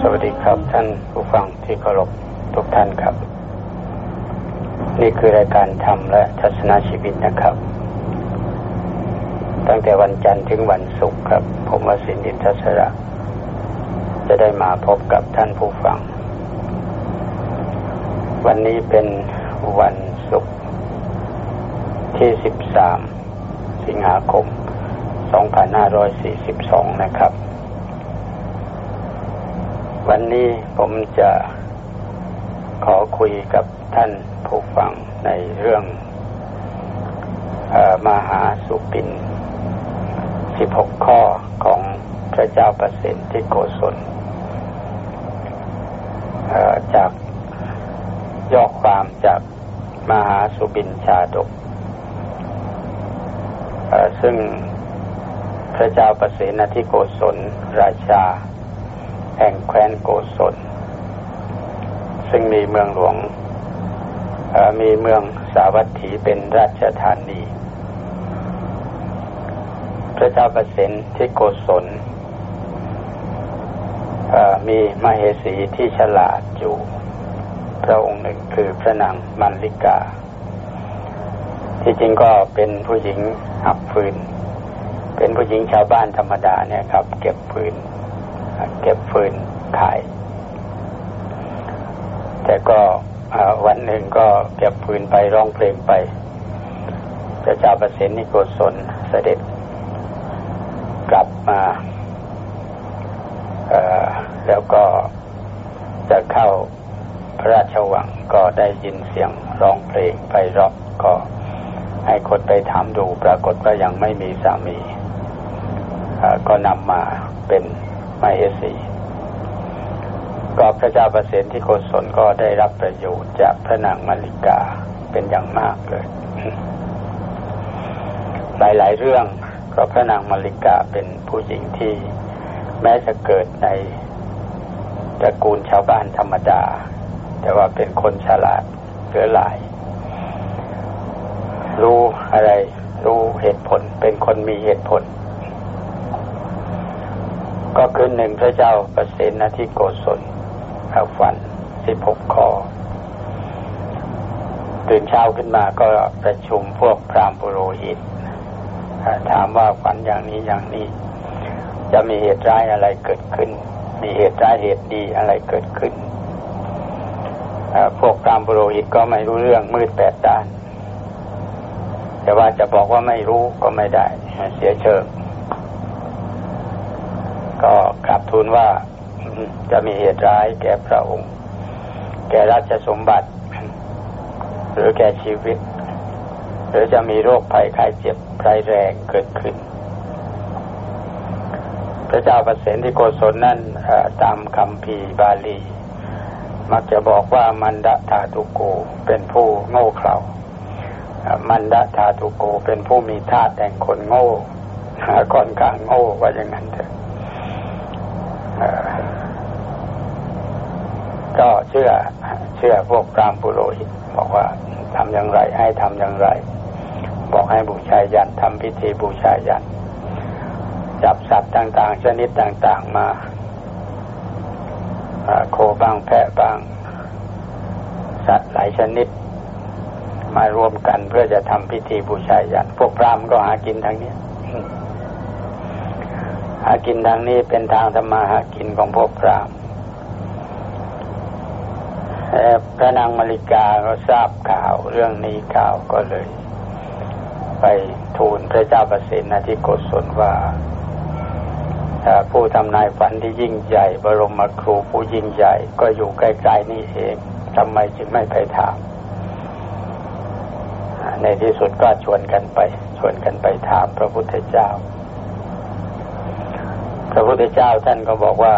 สวัสดีครับท่านผู้ฟังที่เคารพทุกท่านครับ นี่คือรายการธรรมและทัศนชีวิตนะครับ ตั้งแต่วันจันทร์ถึงวันศุกร์ครับ ผมวสินอินทศระจะได้มาพบกับท่านผู้ฟัง วันนี้เป็นวันศุกร์ที่ 13 สิงหาคม 2542 นะครับ วันนี้ผมจะขอคุยกับท่านผู้ฟังในเรื่องอมหาสุปิน 16 ข้อของพระเจ้าประสิทธิโกศลจากย่อความจากมหาสุบินชาดก ซึ่งพระเจ้าประสิทธิโกศลราชา แห่งแคว้นโกศล ซึ่งมีเมืองหลวงมีเมืองสาวัตถีเป็นราชธานี พระเจ้าประสิทธิโกศลมีมเหสีที่ฉลาดอยู่ พระองค์หนึ่งคือพระนางมันลิกา ที่จริงก็เป็นผู้หญิงหับฟืน เป็นผู้หญิงชาวบ้านธรรมดาเนี่ยครับ เก็บฟืน เก็บฟืนขาย แต่ก็วันหนึ่งก็เก็บฟืนไปร้องเพลงไปพระเจ้าประสิทธิโกศลเสด็จกลับมาแล้วก็จะเข้าพระราชวังก็ได้ยินเสียงร้องเพลงไปรอบก็ให้คนไปถามดูปรากฏว่ายังไม่มีสามีก็นำมาเป็น มเอสีก็พระเจ้าประเสิทธิโกศลก็ได้รับประโยชน์จากพระนางมาริกาเป็นอย่างมากเลย หลายๆเรื่องก็พระนางมาริกาเป็นผู้หญิงที่แม้จะเกิดในตระกูลชาวบ้านธรรมดา แต่ว่าเป็นคนฉลาดเหลือหลาย รู้อะไร รู้เหตุผล เป็นคนมีเหตุผล ก็คือหนึ่งพระเจ้าประสิทธิโกศลฝันสิบหกคอตื่นเช้าขึ้นมาก็ประชุมพวกพรามปุโรหิต ถามว่าฝันอย่างนี้อย่างนี้ จะมีเหตุร้ายอะไรเกิดขึ้น มีเหตุร้ายเหตุดีอะไรเกิดขึ้น พวกพรามปุโรหิตก็ไม่รู้เรื่องมืดแปดด้าน แต่ว่าจะบอกว่าไม่รู้ก็ไม่ได้ เสียเชิง ก็กลับทูลว่าจะมีเหตุร้ายแก่พระองค์ แก่ราชสมบัติ หรือแก่ชีวิต หรือจะมีโรคภัยไข้เจ็บไร้แรงเกิดขึ้น พระเจ้าประสิทธิโกศลนั้นตามคำพีบาลี มักจะบอกว่ามันดะธาตุโกเป็นผู้โง่เขลามันดะธาตุโกเป็นผู้มีธาตุแห่งคนโง่ค่อนข้างโง่ว่าอย่างนั้นเถอะ ก็เชื่อเชื่อพวกพรามปุโรหิตบอกว่าทำอย่างไรให้ทำอย่างไร บอกให้บูชายันทำพิธีบูชายันจับสัตว์ต่างๆ ชนิดต่างๆมาโคบ้างแพะบ้าง สัตว์หลายชนิด มารวมกันเพื่อจะทำพิธีบูชายันพวกพรามก็หากินทางนี้หากินทางนี้เป็นทางธรรมาหากินของพวกพราม พระนางมาริกาก็ทราบข่าวเรื่องนี้ข่าวก็เลย ไปทูลพระเจ้าประสิทธิโกศลว่าผู้ทำนายฝันที่ยิ่งใหญ่ บรมครูผู้ยิ่งใหญ่ ก็อยู่ใกล้ๆนี่เองทำไมจึงไม่ไปถามในที่สุดก็ชวนกันไป ชวนกันไปถามพระพุทธเจ้า พระพุทธเจ้าท่านก็บอกว่า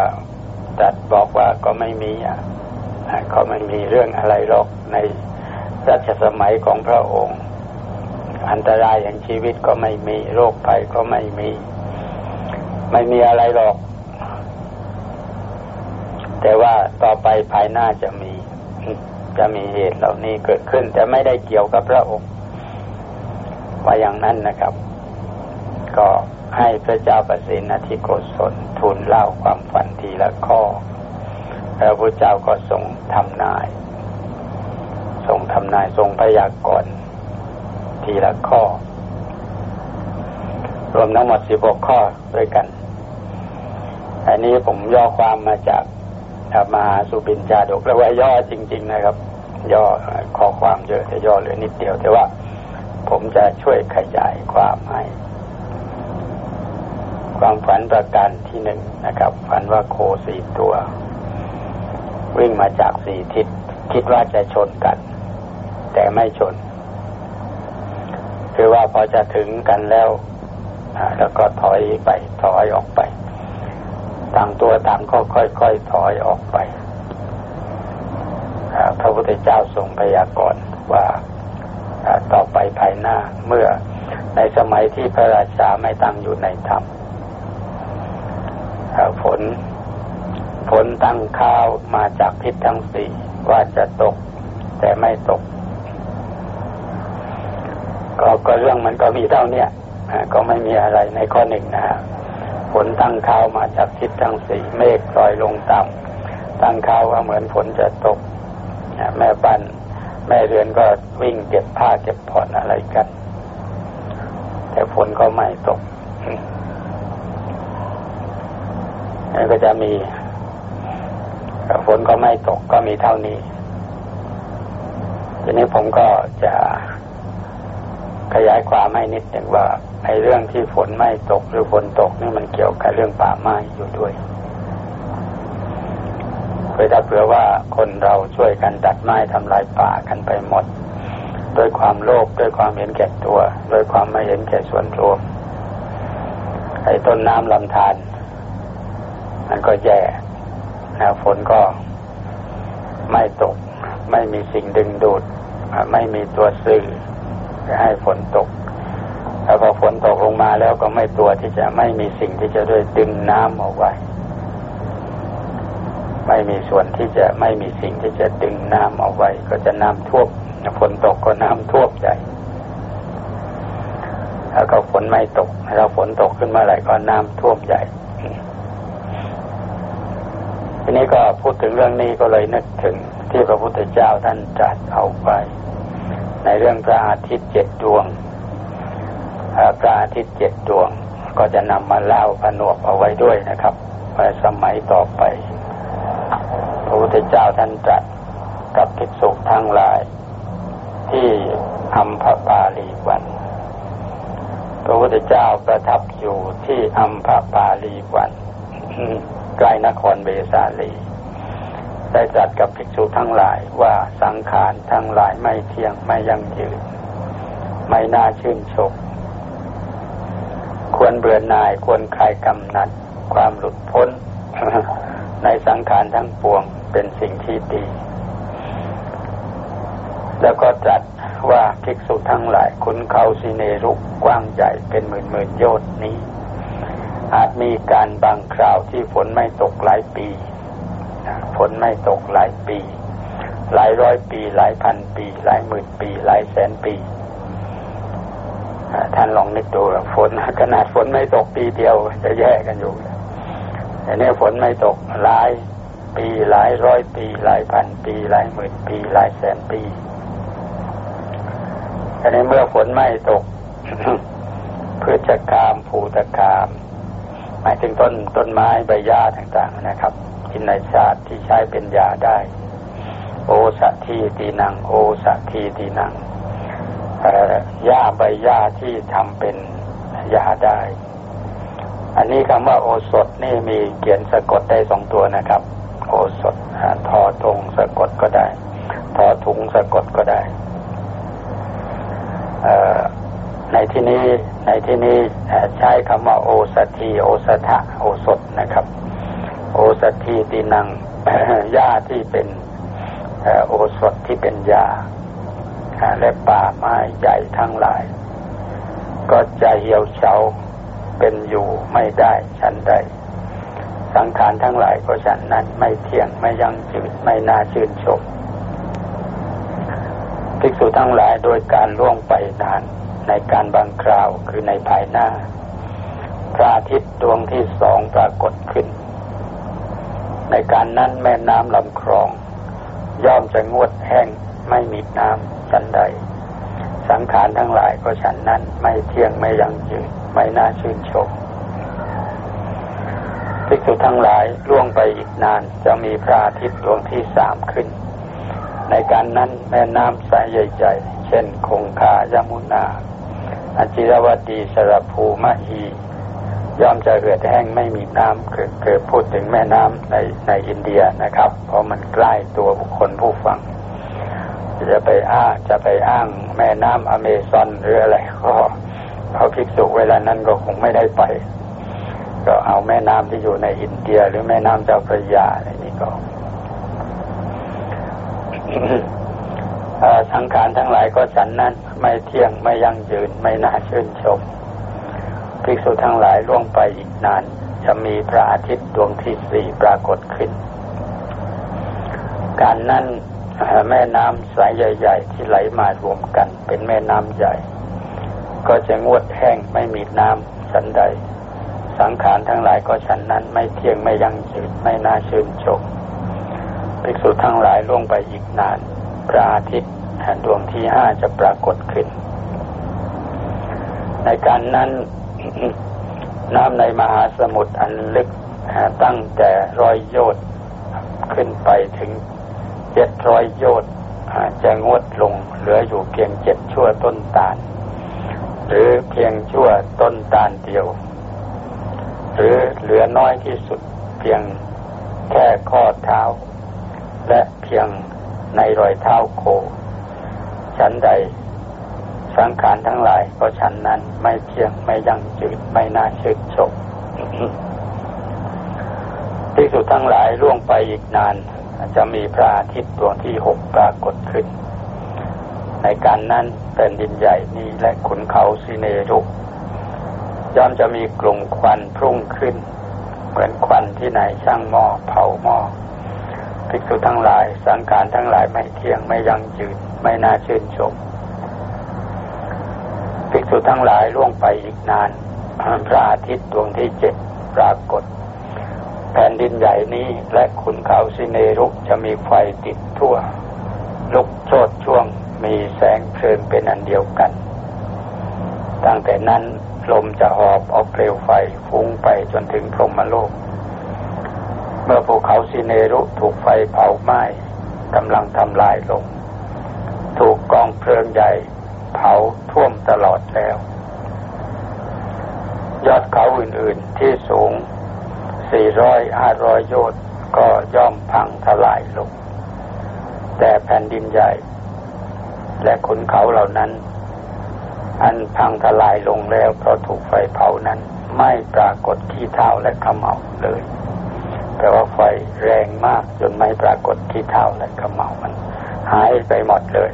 ตัดบอกว่าก็ไม่มีอะ ก็ไม่มีเรื่องอะไรหรอกในรัชสมัยของพระองค์ อันตรายอย่างชีวิตก็ไม่มีโรคภัยก็ไม่มี ไม่มีอะไรหรอก แต่ว่าต่อไปภายหน้าจะมี จะมีเหตุเหล่านี้เกิดขึ้น แต่ไม่ได้เกี่ยวกับพระองค์ ว่าอย่างนั้นนะครับ ก็ให้พระเจ้าประสิทธิโกศลทูลเล่าความฝันทีละละข้อ พระพุทธเจ้าก็ทรงทำนาย ทรงทำนายทรงพยากรณ์ทีละข้อ รวมทั้งหมดสิบหกข้อด้วยกัน อันนี้ผมย่อความมาจากมาสุบินจาดกแล้วว่าย่อจริง ๆ นะครับ ย่อข้อความเยอะแต่ย่อเหลือนิดเดียว แต่ว่าผมจะช่วยขยายความให้ความฝันประการที่หนึ่งนะครับ ฝันว่าโคสี่ตัว วิ่งมาจากสี่ทิศ คิดว่าจะชนกัน แต่ไม่ชน คือว่าพอจะถึงกันแล้วแล้วก็ถอยไปถอยออกไปต่างตัวต่างก็ค่อยๆถอยออกไปพระพุทธเจ้าทรงพยากรณ์ว่าต่อไปภายหน้าเมื่อในสมัยที่พระราชาไม่ตั้งอยู่ในธรรมฝน ฝนตั้งข้าวมาจากทิศทั้งสี่ว่าจะตก แต่ไม่ตก ก็ก็เรื่องมันก็มีเท่านี้ก็ไม่มีอะไรในข้อหนึ่งนะฮะฝนตั้งข้าวมาจากทิศทั้งสี่เมฆลอยลงต่ำตั้งข้าวว่าเหมือนฝนจะตกแม่บ้านแม่เรือนก็วิ่งเก็บผ้าเก็บผ่อนอะไรกัน แต่ฝนก็ไม่ตกนี่ก็จะมี ฝนก็ไม่ตกก็มีเท่านี้ ทีนี้ผมก็จะขยายความให้นิดหนึ่งว่าในเรื่องที่ฝนไม่ตกหรือฝนตกนี่มันเกี่ยวกับเรื่องป่าไม้อยู่ด้วยเพื่อถ้าเผื่อว่าคนเราช่วยกันตัดไม้ทำลายป่ากันไปหมดด้วยความโลภด้วยความเห็นแก่ตัวด้วยความไม่เห็นแก่ส่วนรวมไอ้ต้นน้ำลำธารมันก็แย่ ฝนก็ไม่ตก ไม่มีสิ่งดึงดูด ไม่มีตัวสื่อให้ฝนตก แล้วพอฝนตกลงมาแล้วก็ไม่ตัวที่จะไม่มีสิ่งที่จะด้วยดึงน้ำเอาไว้ ไม่มีส่วนที่จะไม่มีสิ่งที่จะดึงน้ำเอาไว้ ก็จะน้ำท่วมฝนตกก็น้ำท่วมใหญ่แล้วก็ฝนไม่ตกเราฝนตกขึ้นมาอะไรก็น้ำท่วมใหญ่ ทีนี้ก็พูดถึงเรื่องนี้ก็เลยนึกถึงที่พระพุทธเจ้าท่านตรัสเอาไป ในเรื่องพระอาทิตย์เจ็ดดวงพระอาทิตย์เจ็ดดวง ก็จะนำมาเล่าผนวกเอาไว้ด้วยนะครับในสมัยต่อไป พระพุทธเจ้าท่านตรัสกับภิกษุทั้งหลาย ที่อัมพปาลีวัน พระพุทธเจ้าประทับอยู่ที่อัมพปาลีวัน ใกล้นครเบสาลี ได้ตรัสกับภิกษุทั้งหลายว่าสังขารทั้งหลายไม่เที่ยงไม่ยั่งยืน ไม่น่าชื่นชมควรเบื่อหน่ายควรคลายกำนัด ความหลุดพ้น ในสังขารทั้งปวงเป็นสิ่งที่ดี แล้วก็ตรัสว่าภิกษุทั้งหลายคุณเขาสิเนรุกกว้างใหญ่เป็นหมื่นหมื่นโยชนี้ อาจมีการบางคราวที่ฝนไม่ตกหลายปี ฝนไม่ตกหลายปี หลายร้อยปี หลายพันปี หลายหมื่นปี หลายแสนปี ท่านลองนึกดูฝนขนาดฝนไม่ตกปีเดียวจะแย่กันอยู่แต่นี้ฝนไม่ตกหลายปีหลายร้อยปี หลายพันปี หลายหมื่นปี หลายแสนปีแต่นี้เมื่อฝนไม่ตกพืชกรรมภูตกรรม หมายถึงต้นต้นไม้ใบหญ้าต่างๆนะครับกินในชาติที่ใช้เป็นยาได้ โอสัทีตีนัง โอสัทีตีนังหญ้าใบหญ้าที่ทำเป็นยาได้ อันนี้คำว่าโอสถนี่มีเขียนสะกดได้สองตัวนะครับ โอสถทอทงสะกดก็ได้ ทอถุงสะกดก็ได้ ในที่นี้ในที่นี้ใช้คำว่าโอสถีโอสถะโอสถนะครับ โอสถีตีนังหญ้าที่เป็นโอสถที่เป็นยาและป่าไม้ใหญ่ทั้งหลาย ก็จะเหี่ยวเฉาเป็นอยู่ไม่ได้ฉันใด สังขารทั้งหลายก็ฉันนั้นไม่เที่ยงไม่ยั่งยืนไม่น่าชื่นชมภิกษุทั้งหลายโดยการล่วงไปนาน ในการบางคราวคือในภายหน้า พระอาทิตย์ดวงที่สองปรากฏขึ้น ในการนั้นแม่น้ำลำคลอง ย่อมจะงวดแห้งไม่มีน้ำฉันใด สังขารทั้งหลายก็ฉันนั้นไม่เที่ยงไม่ยังยืนไม่น่าชื่นชมภิกษุทั้งหลายล่วงไปอีกนานจะมีพระอาทิตย์ดวงที่สามขึ้น ในการนั้นแม่น้ำสายใหญ่ๆเช่นคงคายมุนา อจิรวดีสระภูมะฮีย่อมจะเหือดแห้งไม่มีน้ำคือคือพูดถึงแม่น้ำในในอินเดียนะครับ เพราะมันใกล้ตัวบุคคลผู้ฟัง จะไปอ้างจะไปอ้างแม่น้ำอเมซอนหรืออะไรก็พระภิกษุเวลานั้นก็คงไม่ได้ไป ก็เอาแม่น้ำที่อยู่ในอินเดีย หรือแม่น้ำเจ้าพระยาอะไรนี้ก็ สังขารทั้งหลายก็ฉันนั้นไม่เที่ยงไม่ยั่งยืนไม่น่าชื่นชมภิกษุทั้งหลายล่วงไปอีกนาน จะมีพระอาทิตย์ดวงที่สี่ปรากฏขึ้น การนั้นแม่น้ำสายใหญ่ ๆ ที่ไหลมารวมกัน เป็นแม่น้ำใหญ่ ก็จะงวดแห้งไม่มีน้ำฉันใด สังขารทั้งหลายก็ฉันนั้นไม่เที่ยงไม่ยั่งยืนไม่น่าชื่นชมภิกษุทั้งหลายล่วงไปอีกนาน พระอาทิตย์ดวงที่ห้าจะปรากฏขึ้น ในการนั้นน้ำในมหาสมุทรอันลึกตั้งแต่ร้อยโยชน์ขึ้นไปถึงเจ็ดร้อยโยชน์จะงดลงเหลืออยู่เพียงเจ็ดชั่วต้นตาล หรือเพียงชั่วต้นตาลเดียว หรือเหลือน้อยที่สุดเพียงแค่ข้อเท้า และเพียง ในรอยเท้าโคฉันใด สังขารทั้งหลายก็ฉันนั้นไม่เที่ยงไม่ยั่งยืนไม่น่าชื่นชมที่สุดทั้งหลายล่วงไปอีกนาน จะมีพระอาทิตย์ดวงที่หกปรากฏขึ้น ในการนั้นเป็นดินใหญ่นี้และขุนเขาสิเนรุย่อมจะมีกลุ่มควันพุ่งขึ้น เหมือนควันที่ไหนช่างหม้อเผาหม้อ ภิกษุทั้งหลาย สังขารทั้งหลายไม่เที่ยงไม่ยั่งยืนไม่น่าชื่นชมภิกษุทั้งหลายล่วงไปอีกนานพระอาทิตย์ดวงที่เจ็ดปรากฏ แผ่นดินใหญ่นี้และขุนเขาสิเนรุจะมีไฟติดทั่ว ลุกโชดช่วงมีแสงเพลิงเป็นอันเดียวกัน ตั้งแต่นั้นลมจะหอบเอาเปลวไฟฟุ้งไปจนถึงพรหมโลก เมื่อภูเขาสิเนรุถูกไฟเผาไหม้กำลังทำลายลง ถูกกองเพลิงใหญ่เผาท่วมตลอดแล้ว ยอดเขาอื่นๆที่สูง 400 500 โยชน์ก็ย่อมพังทลายลง แต่แผ่นดินใหญ่ และขุนเขาเหล่านั้น อันพังทลายลงแล้วเพราะถูกไฟเผานั้น ไม่ปรากฏที่เท้าและขมเหลาเลย แปลว่าไฟแรงมากจนไม่ปรากฏที่เท้าและขมเหลามัน หายไปหมดเลย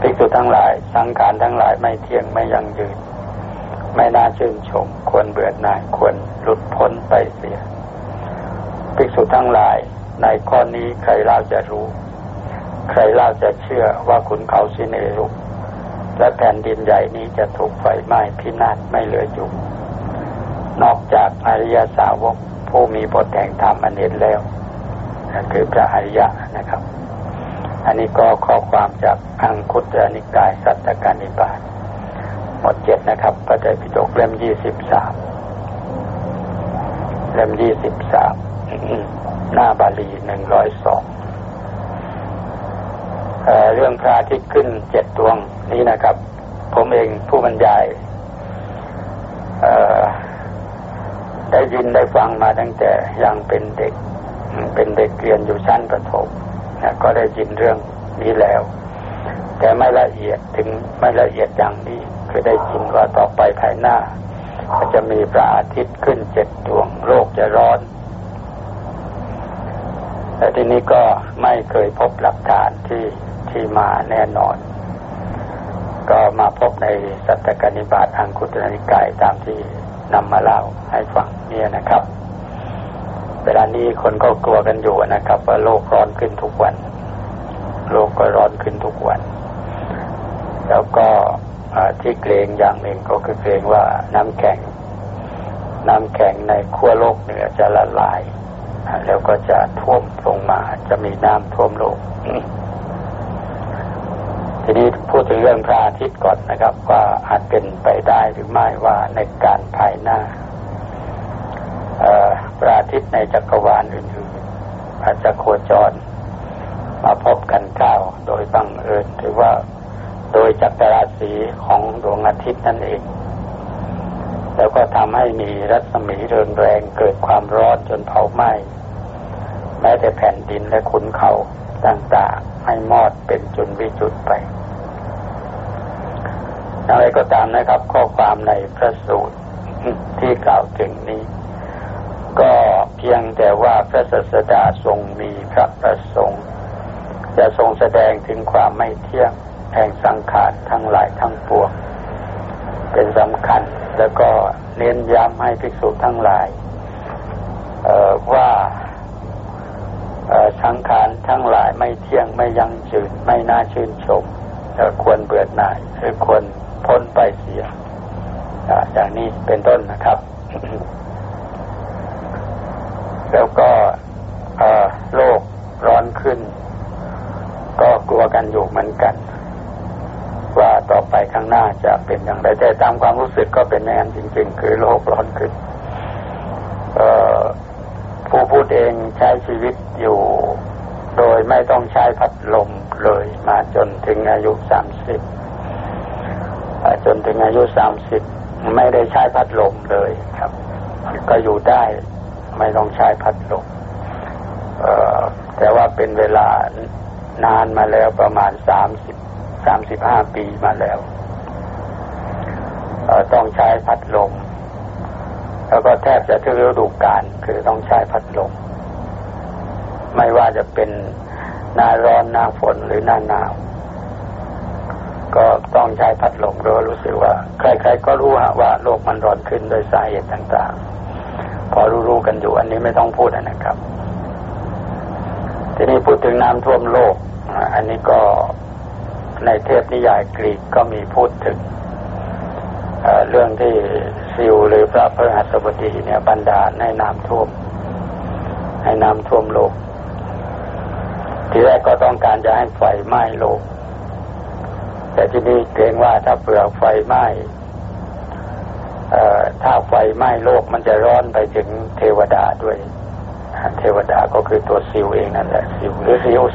ภิกษุทั้งหลาย สังขารทั้งหลายไม่เที่ยงไม่ยั่งยืน ไม่น่าชื่นชม ควรเบื่อหน่ายควรหลุดพ้นไปเสียภิกษุทั้งหลาย ในข้อนี้ใครเล่าจะรู้ ใครเล่าจะเชื่อว่าขุนเขาสิเนรุและแผ่นดินใหญ่นี้จะถูกไฟไหม้พินาศไม่เหลืออยู่ นอกจากอริยสาวกผู้มีบทแห่งธรรมอันเห็นแล้วคือพระอริยะนะครับ อันนี้ก็ข้อความจากอังคุตรนิกายสัตตกานิบาตหมดเจ็ดนะครับพระไตรปิฎกเล่มยี่สิบสามเล่มยี่สิบสามหน้าบาลีหนึ่งร้อยสองเรื่องพระอาทิตย์ขึ้นเจ็ดดวงนี้นะครับ ผมเองผู้บรรยายได้ ยินได้ฟังมาตั้งแต่ยังเป็นเด็ก เป็นเด็กเรียนอยู่ชั้นประถมก็ได้ยินเรื่องนี้แล้ว แต่ไม่ละเอียดถึงไม่ละเอียดอย่างนี้คือได้ยินว่าต่อไปภายหน้า ก็จะมีพระอาทิตย์ขึ้นเจ็ดดวงโลกจะร้อนแต่ทีนี้ก็ไม่เคยพบหลักฐานที่ที่มาแน่นอน ก็มาพบในสัตตกนิบาตอังคุตรนิกายตามที่ นำมาเล่าให้ฟังเนี่ยนะครับ เวลานี้คนก็กลัวกันอยู่นะครับ ว่าโลกร้อนขึ้นทุกวัน โลกก็ร้อนขึ้นทุกวัน แล้วก็ที่เกรงอย่างหนึ่งก็คือเกรงว่าน้ำแข็ง น้ำแข็งในขั้วโลกเหนือจะละลาย แล้วก็จะท่วมลงมาจะมีน้ำท่วมโลก ทีนี้พูดถึงเรื่องพระอาทิตย์ก่อนนะครับ ว่าอาจเป็นไปได้หรือไม่ว่าในการภายหน้าพระอาทิตย์ในจักรวาลอื่นๆอาจจะโคจร มาพบกันก้าวโดยบังเอิญหรือว่าโดยจักรราศีของดวงอาทิตย์นั่นเอง แล้วก็ทำให้มีรัศมีเริงแรงเกิดความร้อนจนเผาไหม้แม้แต่แผ่นดินและขุนเขา ต่างๆ ให้มอดเป็นจุนวิจุดไปอะไรก็ตามนะครับ ข้อความในพระสูตรที่กล่าวถึงนี้ ก็เพียงแต่ว่าพระศาสดาทรงมีพระประสงค์จะทรงแสดงถึงความไม่เที่ยงแห่งสังขารทั้งหลายทั้งปวงเป็นสำคัญ แล้วก็เน้นย้ำให้ภิกษุทั้งหลายว่าสังขาร ทั้งหลายไม่เที่ยงไม่ยั่งยืนไม่น่าชื่นชมควรเบื่อหน่ายหรือควรพ้นไปเสียอย่างนี้เป็นต้นนะครับ แล้วก็โลกร้อนขึ้น ก็กลัวกันอยู่เหมือนกัน ว่าต่อไปข้างหน้าจะเป็นอย่างไรแต่ตามความรู้สึกก็เป็นอย่างนั้นจริง ๆ คือโลกร้อนขึ้นผู้พูดเองใช้ชีวิตอยู่ โดยไม่ต้องใช้พัดลมเลยมาจนถึงอายุสามสิบจนถึงอายุสามสิบไม่ได้ใช้พัดลมเลยครับ ก็อยู่ได้ไม่ต้องใช้พัดลมแต่ว่าเป็นเวลานานมาแล้วประมาณสามสิบสามสิบห้าปีมาแล้วต้องใช้พัดลม แล้วก็แทบจะทุกฤดูกาลคือต้องใช้พัดลม ไม่ว่าจะเป็นหน้าร้อนหน้าฝนหรือหน้าหนาว ก็ต้องใช้พัดลมเรารู้สึกว่า ใคร ๆ ก็รู้ว่าโลกมันร้อนขึ้นโดยสาเหตุต่าง ๆ พอรู้ๆกันอยู่อันนี้ไม่ต้องพูดนะครับ ทีนี้พูดถึงน้ำท่วมโลก อันนี้ก็ในเทพนิยายกรีกก็มีพูดถึงเเรื่องที่ซิวหรือพระพฤหัสบดีเนี่ยบรรดาในน้ำท่วม ให้น้ำท่วมโลก ทีแรกก็ต้องการจะให้ไฟไหม้โลก แต่ที่นี้เกรงว่าถ้าเปลือกไฟไหม้ถ้าไฟไหม้โลกมันจะร้อนไปถึงเทวดาด้วย เทวดาก็คือตัวซิวเองนั่นแหละซิวหรือซิวส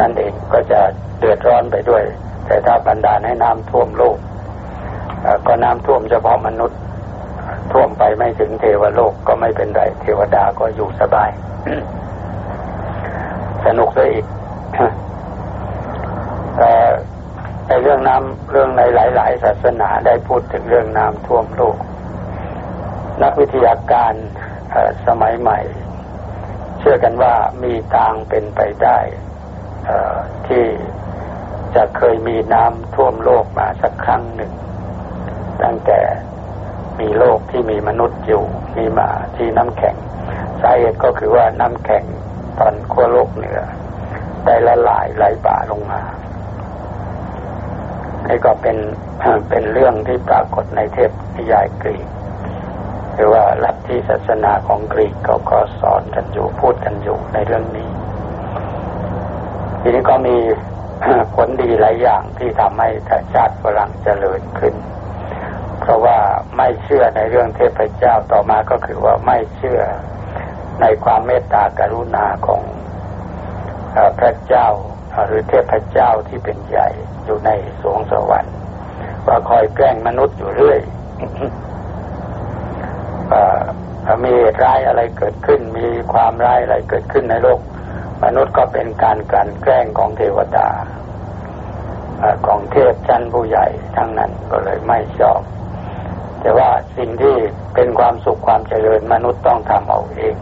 นั่นเองก็จะเดือดร้อนไปด้วย แต่ถ้าบรรดาให้น้ำท่วมโลกก็น้ำท่วมเฉพาะมนุษย์ ท่วมไปไม่ถึงเทวโลกก็ไม่เป็นไร เทวดาก็อยู่สบาย สนุกซะอีกแต่เรื่องน้ำเรื่องในหลาย ๆ ศาสนาได้พูดถึงเรื่องน้ำท่วมโลก นักวิทยาการสมัยใหม่ เชื่อกันว่ามีทางเป็นไปได้ที่จะเคยมีน้ำท่วมโลกมาสักครั้งหนึ่ง ตั้งแต่มีโลกที่มีมนุษย์อยู่มีมาที่น้ำแข็งสาเหตุก็คือว่าน้ำแข็ง ตอนขั้วโลกเหนือได้ละลายไหลบ่าลงมานี่ก็เป็นเป็นเรื่องที่ปรากฏในเทพนิยายกรีก หรือว่าลัทธิศาสนาของกรีกเขาก็สอนกันอยู่พูดกันอยู่ในเรื่องนี้ ทีนี้ก็มีผลดีหลายอย่างที่ทำให้ชาติฝรั่งเจริญขึ้น เพราะว่าไม่เชื่อในเรื่องเทพเจ้าต่อมาก็คือว่าไม่เชื่อ ในความเมตตากรุณาของพระเจ้าหรือเทพเจ้าที่เป็นใหญ่อยู่ในสวงสวรรค์ว่าคอยแกล้งมนุษย์อยู่เรื่อยมีเหตุร้ายอะไรเกิดขึ้น มีความร้ายอะไรเกิดขึ้นในโลก มนุษย์ก็เป็นการกลั่นแกล้งของเทวดาของเทพชั้นผู้ใหญ่ทั้งนั้นก็เลยไม่ชอบ แต่ว่าสิ่งที่เป็นความสุขความเจริญมนุษย์ต้องทำเอาเอง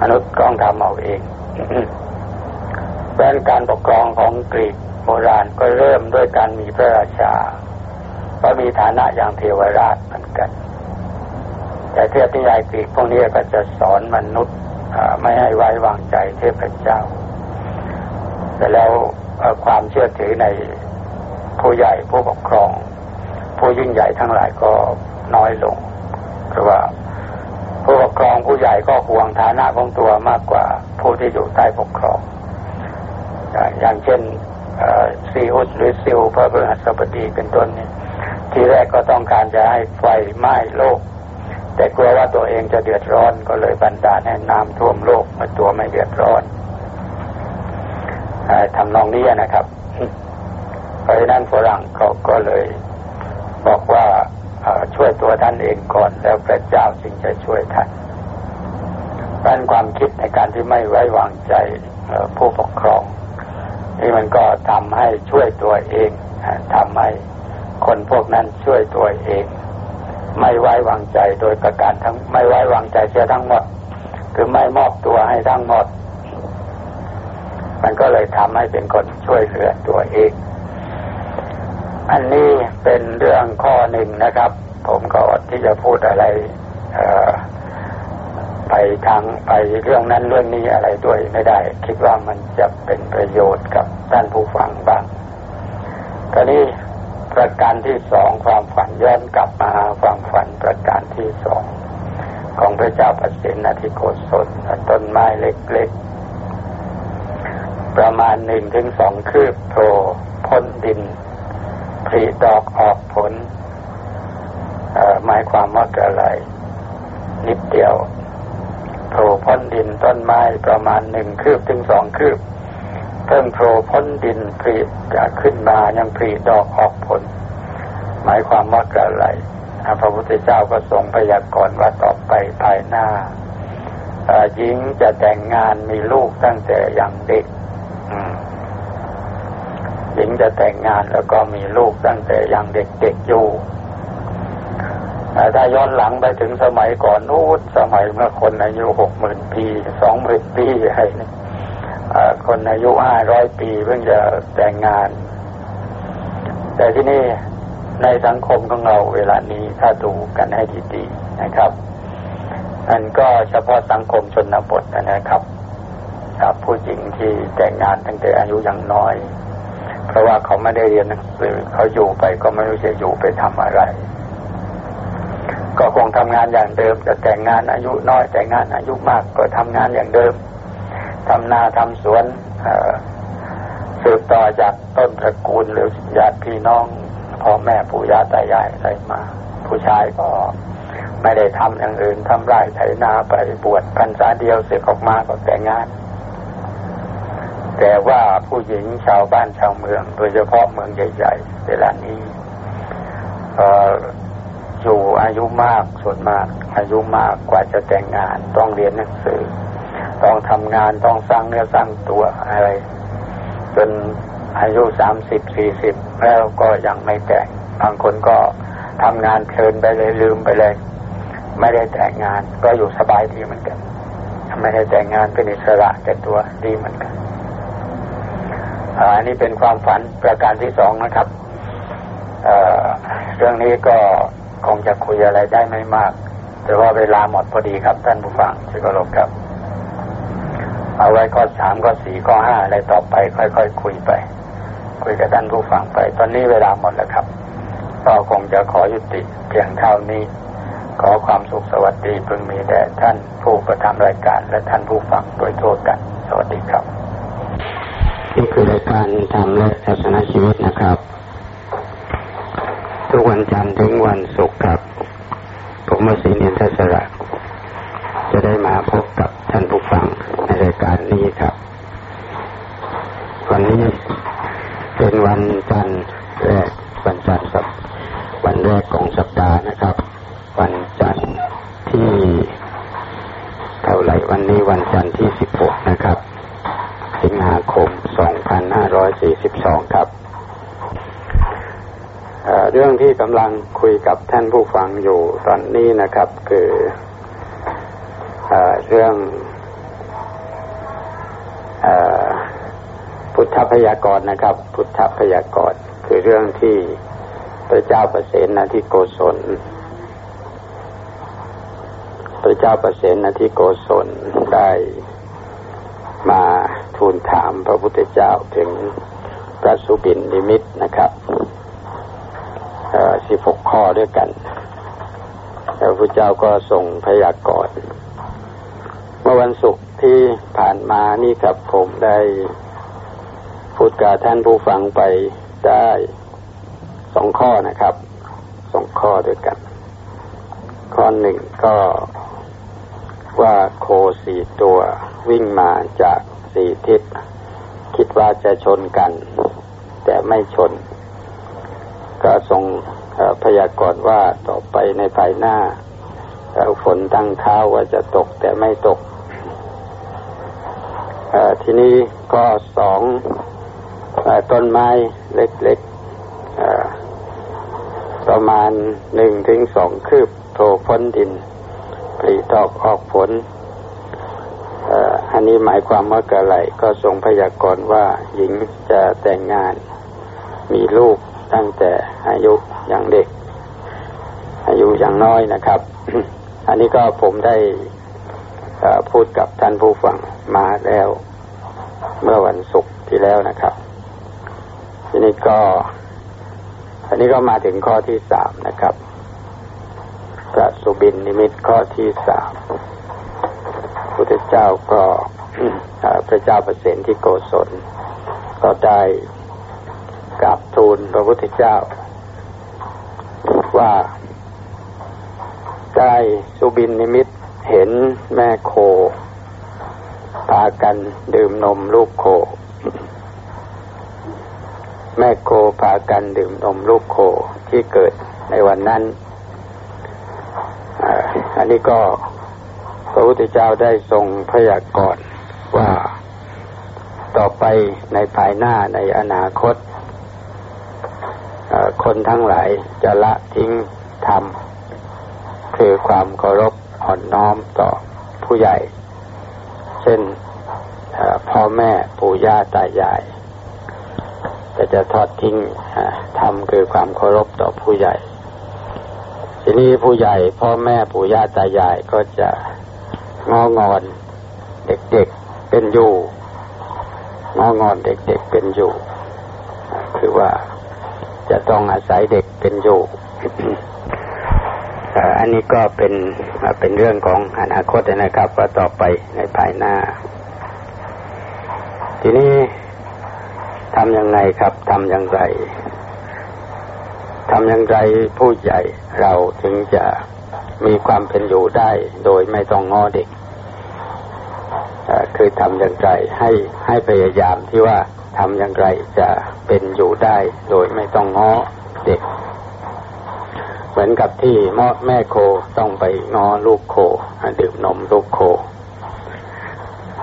มนุษย์ต้องทำเอาเองเป็นการปกครองของกรีกโบราณก็เริ่มด้วยการมีพระราชาก็มีฐานะอย่างเทวราชเหมือนกัน แต่เทพนิยายกรีกพวกนี้ก็จะสอนมนุษย์ไม่ให้ไว้วางใจเทพเจ้า แต่แล้วความเชื่อถือในผู้ใหญ่ผู้ปกครอง ผู้ยิ่งใหญ่ทั้งหลายก็น้อยลง เพราะว่า ผู้ปกครองผู้ใหญ่ก็ห่วงฐานะของตัวมากกว่าผู้ที่อยู่ใต้ปกครอง อย่างเช่นซีอุสหรือซิลพระพฤหัสบดีเป็นต้นนี่ทีแรกก็ต้องการจะให้ไฟไหม้โลก แต่กลัวว่าตัวเองจะเดือดร้อนก็เลยบันดาลให้น้ำท่วมโลกมื่อตัวไม่เดือดร้อนทำนองนี้นะครับ เพราะฉะนั้นฝรั่งเขาก็เลยบอกว่า ช่วยตัวท่านเองก่อนแล้วพระเจ้าจึงจะช่วยท่านด้านความคิดในการที่ไม่ไว้วางใจผู้ปกครองนี่มันก็ทำให้ช่วยตัวเองทำให้คนพวกนั้นช่วยตัวเอง ไม่ไว้วางใจโดยประการทั้งไม่ไว้วางใจเสียทั้งหมด คือไม่มอบตัวให้ทั้งหมด มันก็เลยทำให้เป็นคนช่วยเหลือตัวเอง อันนี้เป็นเรื่องข้อหนึ่งนะครับ ผมก็อดที่จะพูดอะไรไปทางไปเรื่องนั้นเรื่องนี้อะไรด้วยไม่ได้ คิดว่ามันจะเป็นประโยชน์กับท่านผู้ฟังบ้างตอนนี้ประการที่สองความฝันย้อนกลับมาความฝันประการที่สองของพระเจ้าปเสนธิโกศลต้นไม้เล็กๆ ประมาณหนึ่งถึงสองคืบโผล่พ้นดิน ผลิดอกออกผลหมายความว่าอะไร นิดเดียวโผล่พ้นดินต้นไม้ประมาณหนึ่งคืบถึงสองคืบ เพิ่มโผล่พ้นดินผลิจะขึ้นมายังผลิดอกออกผล หมายความว่าอะไรพระพุทธเจ้าก็ทรงพยากรณ์ว่าต่อไปภายหน้าหญิงจะแต่งงานมีลูกตั้งแต่อยังเด็ก หญิงจะแต่งงานแล้วก็มีลูกตั้งแต่ยังเด็กๆอยู่ถ้าย้อนหลังไปถึงสมัยก่อนนู้นสมัยเมื่อคนอายุหกหมื่นปีสองหมื่นปีอะไรนี่คนอายุห้าร้อยปีเพิ่งจะแต่งงาน แต่ที่นี่ในสังคมของเราเวลานี้ถ้าดูกันให้ดีๆนะครับอันก็เฉพาะสังคมชนบทนะครับ กับผู้หญิงที่แต่งงานตั้งแต่อายุยังน้อย ราะว่าเขาไม่ได้เรียนเขาอยู่ไปก็ไม่รู้จะอยู่ไปทำอะไร ก็คงทำงานอย่างเดิมจะแต่งงานอายุน้อยแต่งงานอายุมากก็ทำงานอย่างเดิมทำนาทำสวนสืบต่อจากต้นตระกูลหรือญาติพี่น้องพ่อแม่ปู่ย่าตายายอะไรมา ผู้ชายก็ไม่ได้ทำอย่างอื่นทำไร่ไถนาไปบวชพรรษาเดียวเสร็จออกมาก็แต่งงาน แต่ว่าผู้หญิงชาวบ้านชาวเมือง โดยเฉพาะเมืองใหญ่ ๆ เวลานี้อยู่อายุมากส่วนมาก อายุมากกว่าจะแต่งงาน ต้องเรียนหนังสือ ต้องทำงานต้องสร้างเนื้อสร้างตัวอะไร จนอายุสามสิบสี่สิบแล้วก็ยังไม่แต่งบางคนก็ทำงานเพลินไปเลยลืมไปเลย ไม่ได้แต่งงาน ก็อยู่สบายดีเหมือนกันไม่ได้แต่งงานเป็นอิสระแต่ตัวดีเหมือนกัน อันนี้เป็นความฝันประการที่สองนะครับเเรื่องนี้ก็คงจะคุยอะไรได้ไม่มาก แต่ว่าเวลาหมดพอดีครับท่านผู้ฟังที่เคารพครับ เอาไว้ข้อสามข้อสี่ข้อห้าอะไรต่อไป ค่อยๆคคุยไป คุยกับท่านผู้ฟังไป ตอนนี้เวลาหมดแล้วครับ ก็คงจะขอยุติเพียงเท่านี้ ขอความสุขสวัสดีพึงมีแด่ท่านผู้ประทำรายการและท่านผู้ฟังโดยทั่วกัน สวัสดีครับ นี่คือรายการธรรมและศาสนาชีวิตนะครับ ทุกวันจันทร์ถึงวันศุกร์ครับ ผมมาสีเนียนทัศระจะได้มาพบกับท่านผู้ฟังในรายการนี้ครับ วันนี้เป็นวันจันทร์แรกวันจันทร์ครับวันแรกของสัปดาห์นะครับ วันจันทร์ที่เท่าไหร่วันนี้วันจันทร์ที่สิบหกนะครับ สิงหาคม 2542 ครับเรื่องที่กำลังคุยกับท่านผู้ฟังอยู่ตอนนี้นะครับ คืออเรื่องอพุทธพยากรณ์นะครับ พุทธพยากรณ์คือเรื่องที่พระเจ้าประเสนนาทิโกศลพระเจ้าประเสนนาทิโกศลได้ มาทูลถามพระพุทธเจ้าถึงพระสุบินนิมิตนะครับสิบหกข้อด้วยกันพระพุทธเจ้าก็ส่งพยากรณ์เมื่อวันศุกร์ที่ผ่านมานี่ครับผมได้พูดกับท่านผู้ฟังไปได้สองข้อนะครับสองข้อด้วยกัน ข้อหนึ่งก็ ว่าโคสี่ตัววิ่งมาจากสี่ทิศคิดว่าจะชนกัน แต่ไม่ชน ก็ทรงพยากรณ์ว่าต่อไปในภายหน้าฝนตั้งเท้าว่าจะตกแต่ไม่ตกทีนี้ก็สองต้นไม้เล็กๆประมาณหนึ่งถึงสองคืบโผล่พ้นดิน ผลิดอกออกผลอันนี้หมายความว่าอะไรก็ทรงพยากรณ์ว่าหญิงจะแต่งงาน มีลูกตั้งแต่อายุยังเด็ก อายุยังน้อยนะครับ อันนี้ก็ผมได้พูดกับท่านผู้ฟังมาแล้ว เมื่อวันศุกร์ที่แล้วนะครับ ทีนี้ก็อันนี้ก็มาถึงข้อที่สามนะครับะสุบินนิมิตข้อที่สามพุทธเจ้าก็พระเจ้าประเสนที่โกศล ก็ได้กราบทูลพระพุทธเจ้า ว่าได้สุบินนิมิตเห็นแม่โค พากันดื่มนมลูกโค แม่โคพากันดื่มนมลูกโคที่เกิดในวันนั้น อันนี้ก็พระพุทธเจ้าได้ทรงพยากรณ์ว่าต่อไปในภายหน้าในอนาคตคนทั้งหลายจะละทิ้งธรรมคือความเคารพอ่อนน้อมต่อผู้ใหญ่ เช่นพ่อแม่ปู่ย่าตายายก็จะทอดทิ้งธรรมคือความเคารพต่อผู้ใหญ่ ทีนี้ผู้ใหญ่ พ่อแม่ปู่ย่าตายายก็จะงองอน เด็กๆเป็นอยู่งองอนเด็กๆเป็นอยู่ คือว่าจะต้องอาศัยเด็กเป็นอยู่อันนี้ก็เป็นเป็นเรื่องของอนาคตนะครับ ว่าต่อไปในภายหน้า ทีนี้ทำยังไงครับทำอย่างไร ทำอย่างไรผู้ใหญ่เราถึงจะมีความเป็นอยู่ได้โดยไม่ต้องง้อเด็กคือทำอย่างไรให้ให้พยายามที่ว่าทำอย่างไรจะเป็นอยู่ได้โดยไม่ต้องง้อเด็ก เหมือนกับที่มอแม่โคต้องไปง้อลูกโคดื่มนมลูกโค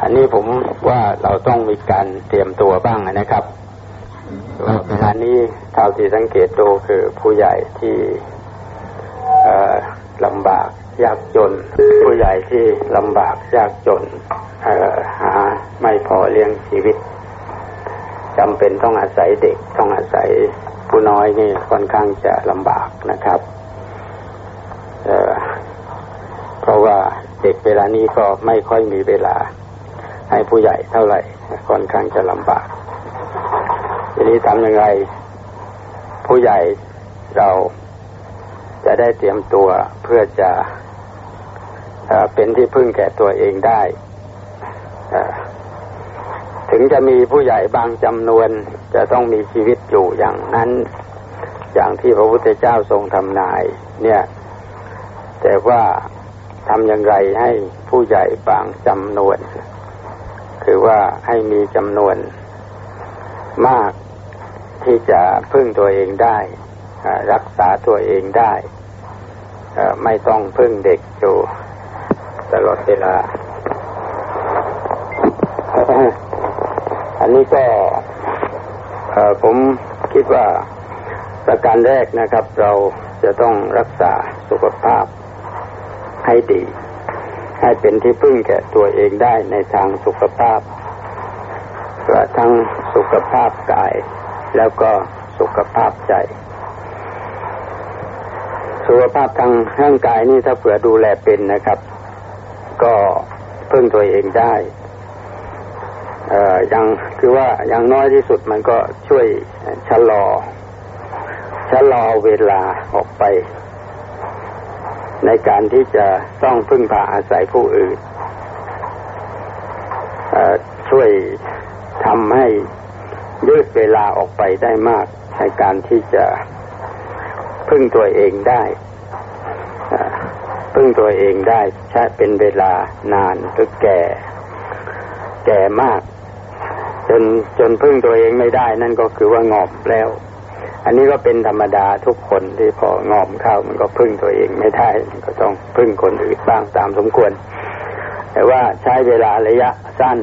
อันนี้ผมว่าเราต้องมีการเตรียมตัวบ้างนะครับ เวลานี้เท่าที่สังเกตดูคือผู้ใหญ่ที่ลำบากยากจน ผู้ใหญ่ที่ลำบากยากจนหาไม่พอเลี้ยงชีวิตจำเป็นต้องอาศัยเด็กต้องอาศัยผู้น้อยนี่ค่อนข้างจะลำบากนะครับเเพราะว่าเด็กเวลานี้ก็ไม่ค่อยมีเวลา ให้ผู้ใหญ่เท่าไหร่ค่อนข้างจะลำบาก ทีนี้ทำยังไง ผู้ใหญ่เราจะได้เตรียมตัวเพื่อจะเป็นที่พึ่งแก่ตัวเองได้ ถึงจะมีผู้ใหญ่บางจำนวนจะต้องมีชีวิตอยู่อย่างนั้น อย่างที่พระพุทธเจ้าทรงทำนาย เนี่ย แต่ว่าทำอย่างไรให้ผู้ใหญ่บางจำนวน คือว่าให้มีจำนวน มากที่จะพึ่งตัวเองได้รักษาตัวเองได้ไม่ต้องพึ่งเด็กอยู่ตลอดเวลา อันนี้ก็ผมคิดว่าประการแรกนะครับ เราจะต้องรักษาสุขภาพให้ดี ให้เป็นที่พึ่งแก่ตัวเองได้ในทางสุขภาพ กระทั้งสุขภาพกาย แล้วก็สุขภาพใจ สุขภาพทางร่างกายนี่ถ้าเผื่อดูแลเป็นนะครับ ก็พึ่งตัวเองได้เอ่อยังคือว่าอย่างน้อยที่สุดมันก็ช่วยชะลอ ชะลอเวลาออกไป ในการที่จะต้องพึ่งพาอาศัยผู้อื่นช่วย ทำให้ยืดเวลาออกไปได้มากในการที่จะพึ่งตัวเองได้ พึ่งตัวเองได้ใช้เป็นเวลานานหรือแก่ แก่มาก จนจนพึ่งตัวเองไม่ได้ นั่นก็คือว่างอมแล้ว อันนี้ก็เป็นธรรมดาทุกคนที่พองอมเข้ามันก็พึ่งตัวเองไม่ได้มันก็ต้องพึ่งคนอื่นบ้างตามสมควร แต่ว่าใช้เวลาระยะสั้น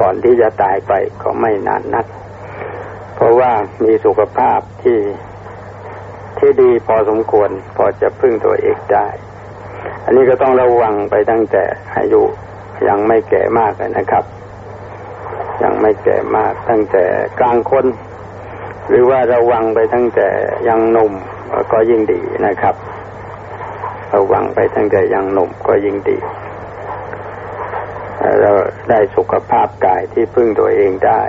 ก่อนที่จะตายไปก็ไม่นานนัก เพราะว่ามีสุขภาพที่ที่ดีพอสมควรพอจะพึ่งตัวเองได้ อันนี้ก็ต้องระวังไปตั้งแต่อายุยังไม่แก่มากนะครับ ยังไม่แก่มากตั้งแต่กลางคน หรือว่าระวังไปตั้งแต่ยังหนุ่มก็ยิ่งดีนะครับ ระวังไปตั้งแต่ยังหนุ่มก็ยิ่งดี เราได้สุขภาพกายที่พึ่งตัวเองได้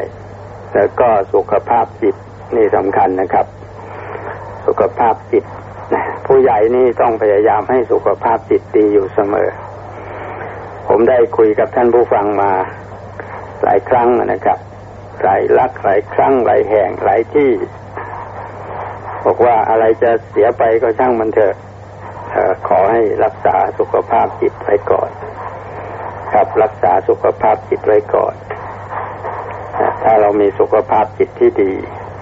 แล้วก็สุขภาพจิตนี่สำคัญนะครับ สุขภาพจิตผู้ใหญ่นี่ต้องพยายามให้สุขภาพจิตดีอยู่เสมอ ผมได้คุยกับท่านผู้ฟังมาหลายครั้งนะครับ หลายลักหลายครั้งหลายแห่งหลายที่ บอกว่าอะไรจะเสียไปก็ช่างมันเถอะขอให้รักษาสุขภาพจิตไว้ก่อน ครับ รักษาสุขภาพจิตไว้ก่อน ถ้าเรามีสุขภาพจิตที่ดี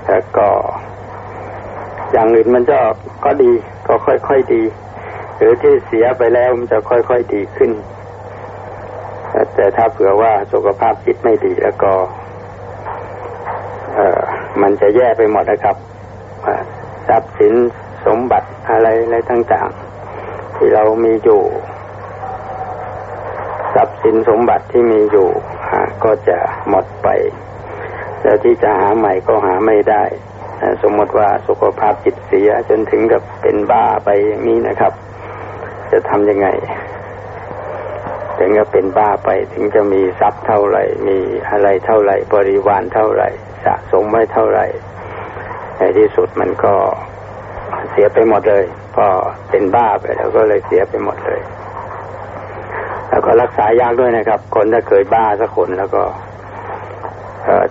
แล้วก็ อย่างอื่นมันจะก็ดี ก็ค่อยๆดี หรือที่เสียไปแล้วมันจะค่อยๆดีขึ้น แต่ถ้าเผื่อว่าสุขภาพจิตไม่ดีแล้วก็เออมันจะแย่ไปหมดนะครับทรัพย์สินสมบัติอะไรอะไรต่างๆที่เรามีอยู่ ทรัพย์สินสมบัติที่มีอยู่ก็จะหมดไป แล้วที่จะหาใหม่ก็หาไม่ได้สมมติว่าสุขภาพจิตเสียจนถึงกับเป็นบ้าไปอย่างนี้นะครับ จะทำยังไง ถึงจะเป็นบ้าไปถึงจะมีทรัพย์เท่าไหร่ มีอะไรเท่าไหร่ บริวารเท่าไหร่ สะสมไว้เท่าไหร่ในที่สุดมันก็เสียไปหมดเลย พอเป็นบ้าไปแล้วก็เลยเสียไปหมดเลย แล้วก็รักษายากด้วยนะครับ คนถ้าเคยบ้าสักคนแล้วก็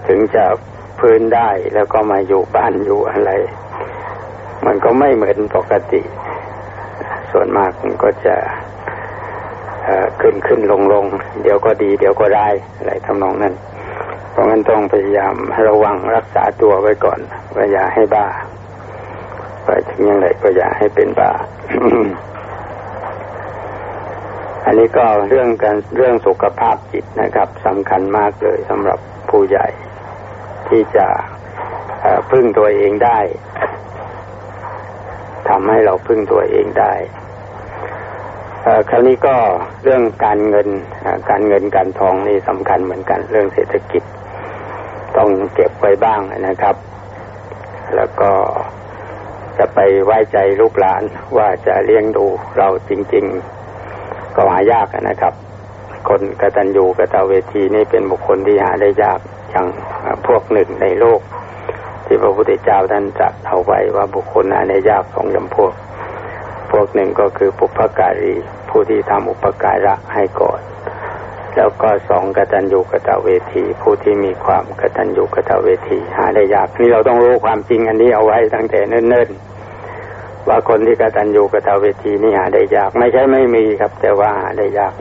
ถึงจะพื้นได้แล้วก็มาอยู่บ้านอยู่อะไร มันก็ไม่เหมือนปกติ ส่วนมากมันก็จะขึ้นขึ้นลงลงเดี๋ยวก็ดีเดี๋ยวก็ได้อะไรทำนองนั้น เพราะงั้นต้องพยายามระวังรักษาตัวไว้ก่อนว่าอย่าให้บ้าไปถึงยังไงก็อย่าให้เป็นบ้า อันนี้ก็เรื่องการเรื่องสุขภาพจิตนะครับสำคัญมากเลยสำหรับผู้ใหญ่ที่จะพึ่งตัวเองได้ทำให้เราพึ่งตัวเองได้คราวนี้ก็เรื่องการเงินการเงินการทองนี่สำคัญเหมือนกัน เรื่องเศรษฐกิจ ต้องเก็บไว้บ้างนะครับ แล้วก็จะไปไว้ใจลูกหลานว่าจะเลี้ยงดูเราจริง ๆ ก็หายากนะครับ คนกตัญญูกตเวทีนี่เป็นบุคคลที่หาได้ยากอย่างพวกหนึ่งในโลก ที่พระพุทธเจ้าท่านจัดเอาไว้ว่าบุคคลหาได้ยากสองจำพวก พวกหนึ่งก็คือปุพการีผู้ที่ทำอุปการะให้ก่อน แล้วก็สองกตัญญูกตเวที ผู้ที่มีความกตัญญูกตเวที หาได้ยากนี่เราต้องรู้ความจริงอันนี้เอาไว้ตั้งแต่เนิ่นๆ ว่าคนที่กตัญญูกตเวทีนี่หาได้ยาก ไม่ใช่ไม่มีครับ แต่ว่าหาได้ยาก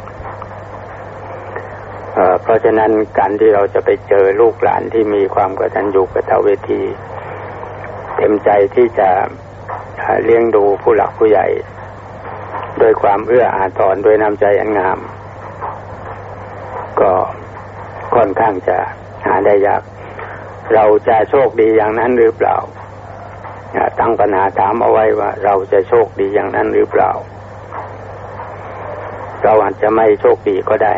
เเพราะฉะนั้นการที่เราจะไปเจอลูกหลานที่มีความกตัญญูกตเวที เต็มใจที่จะเลี้ยงดูผู้หลักผู้ใหญ่โดยความเอื้ออาทรด้วยน้ำใจอันงาม ก็ค่อนข้างจะหาได้ยาก เราจะโชคดีอย่างนั้นหรือเปล่า ตั้งปัญหาถามเอาไว้ว่า เราจะโชคดีอย่างนั้นหรือเปล่า เราอาจจะไม่โชคดีก็ได้